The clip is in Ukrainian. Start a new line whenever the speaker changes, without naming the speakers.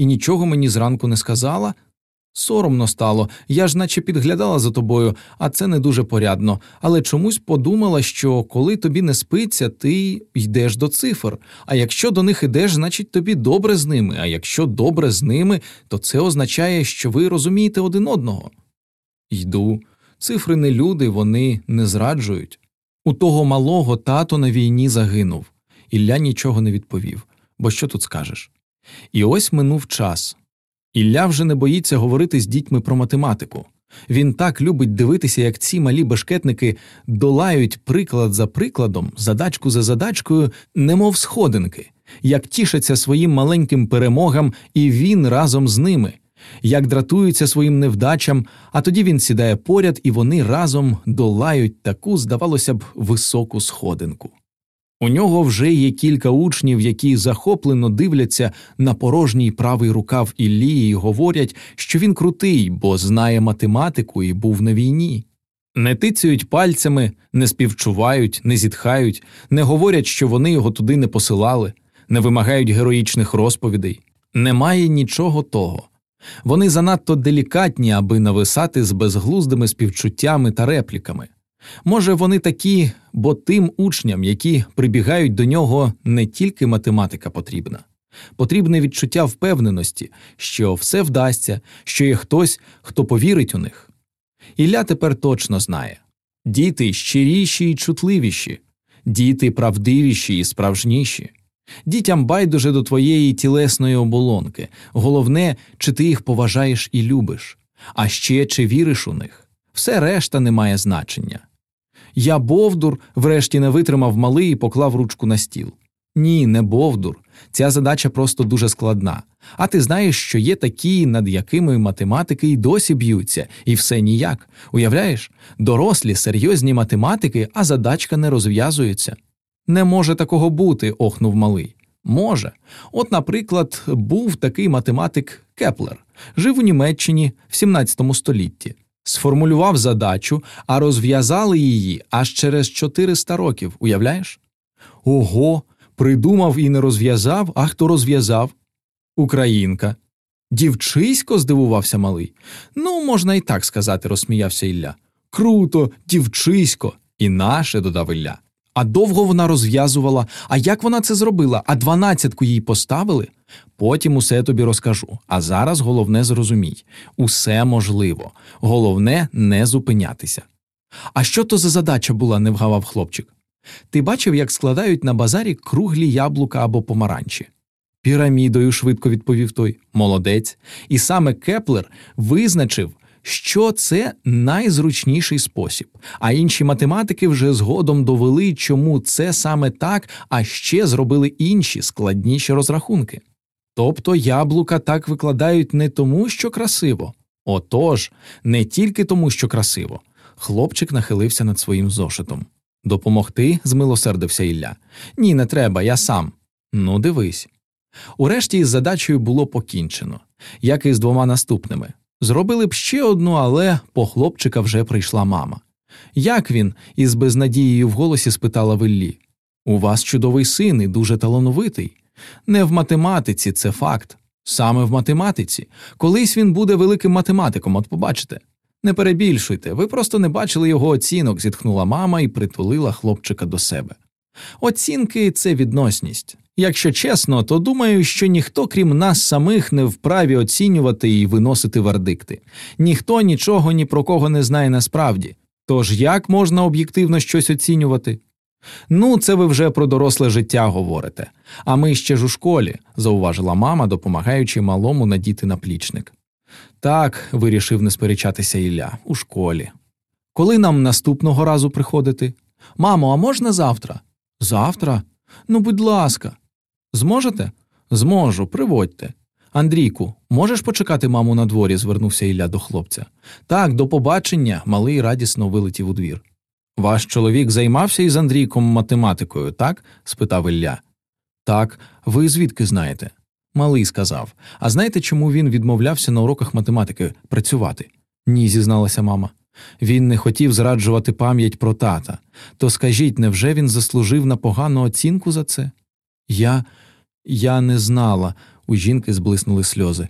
і нічого мені зранку не сказала. Соромно стало, я ж наче підглядала за тобою, а це не дуже порядно, але чомусь подумала, що коли тобі не спиться, ти йдеш до цифр, а якщо до них ідеш, значить тобі добре з ними, а якщо добре з ними, то це означає, що ви розумієте один одного. Йду. Цифри не люди, вони не зраджують. У того малого тато на війні загинув. Ілля нічого не відповів. Бо що тут скажеш? І ось минув час. Ілля вже не боїться говорити з дітьми про математику. Він так любить дивитися, як ці малі бешкетники долають приклад за прикладом, задачку за задачкою, немов сходинки, як тішаться своїм маленьким перемогам, і він разом з ними, як дратуються своїм невдачам, а тоді він сідає поряд, і вони разом долають таку, здавалося б, високу сходинку. У нього вже є кілька учнів, які захоплено дивляться на порожній правий рукав Іллі і говорять, що він крутий, бо знає математику і був на війні. Не тицюють пальцями, не співчувають, не зітхають, не говорять, що вони його туди не посилали, не вимагають героїчних розповідей. Немає нічого того. Вони занадто делікатні, аби нависати з безглуздими співчуттями та репліками. Може, вони такі, бо тим учням, які прибігають до нього, не тільки математика потрібна, потрібне відчуття впевненості, що все вдасться, що є хтось, хто повірить у них. Ілля тепер точно знає діти щиріші і чутливіші, діти правдивіші і справжніші. Дітям байдуже до твоєї тілесної оболонки, головне, чи ти їх поважаєш і любиш, а ще чи віриш у них. Все решта не має значення. Я Бовдур, врешті не витримав малий і поклав ручку на стіл. Ні, не Бовдур. Ця задача просто дуже складна. А ти знаєш, що є такі, над якими математики й досі б'ються, і все ніяк. Уявляєш, дорослі, серйозні математики, а задачка не розв'язується. Не може такого бути, охнув малий. Може. От, наприклад, був такий математик Кеплер, жив у Німеччині в 17 столітті сформулював задачу, а розв'язали її аж через 400 років, уявляєш? Ого, придумав і не розв'язав, а хто розв'язав? Українка. Дівчисько? здивувався малий. Ну, можна і так сказати, розсміявся Ілля. Круто, дівчисько, і наше, додав Ілля. А довго вона розв'язувала, а як вона це зробила, а дванадцятку їй поставили? Потім усе тобі розкажу. А зараз головне зрозумій усе можливо, головне не зупинятися. А що то за задача була, не вгавав хлопчик. Ти бачив, як складають на базарі круглі яблука або помаранчі? Пірамідою, швидко відповів той, молодець. І саме Кеплер визначив, що це найзручніший спосіб, а інші математики вже згодом довели, чому це саме так, а ще зробили інші складніші розрахунки. Тобто яблука так викладають не тому, що красиво, отож, не тільки тому, що красиво. Хлопчик нахилився над своїм зошитом. Допомогти? змилосердився Ілля. Ні, не треба, я сам. Ну, дивись. Урешті із задачею було покінчено, як і з двома наступними. Зробили б ще одну, але по хлопчика вже прийшла мама. Як він? із безнадією в голосі спитала Веллі. У вас чудовий син і дуже талановитий. Не в математиці, це факт. Саме в математиці. Колись він буде великим математиком, от побачите. Не перебільшуйте, ви просто не бачили його оцінок, зітхнула мама і притулила хлопчика до себе. Оцінки це відносність. Якщо чесно, то думаю, що ніхто, крім нас самих, не вправі оцінювати і виносити вердикти. Ніхто нічого ні про кого не знає насправді. Тож як можна об'єктивно щось оцінювати? Ну, це ви вже про доросле життя говорите. А ми ще ж у школі, зауважила мама, допомагаючи малому надіти наплічник. Так, вирішив не сперечатися Ілля, у школі. Коли нам наступного разу приходити? Мамо, а можна завтра? Завтра? Ну, будь ласка. Зможете? Зможу, приводьте. Андрійку, можеш почекати маму на дворі? звернувся Ілля до хлопця. Так, до побачення, малий радісно вилетів у двір. Ваш чоловік займався із Андрійком математикою, так? спитав Ілля. Так, ви звідки знаєте? Малий сказав. А знаєте, чому він відмовлявся на уроках математики працювати? Ні, зізналася мама. Він не хотів зраджувати пам'ять про тата. То скажіть, невже він заслужив на погану оцінку за це? Я Я не знала, у жінки зблиснули сльози.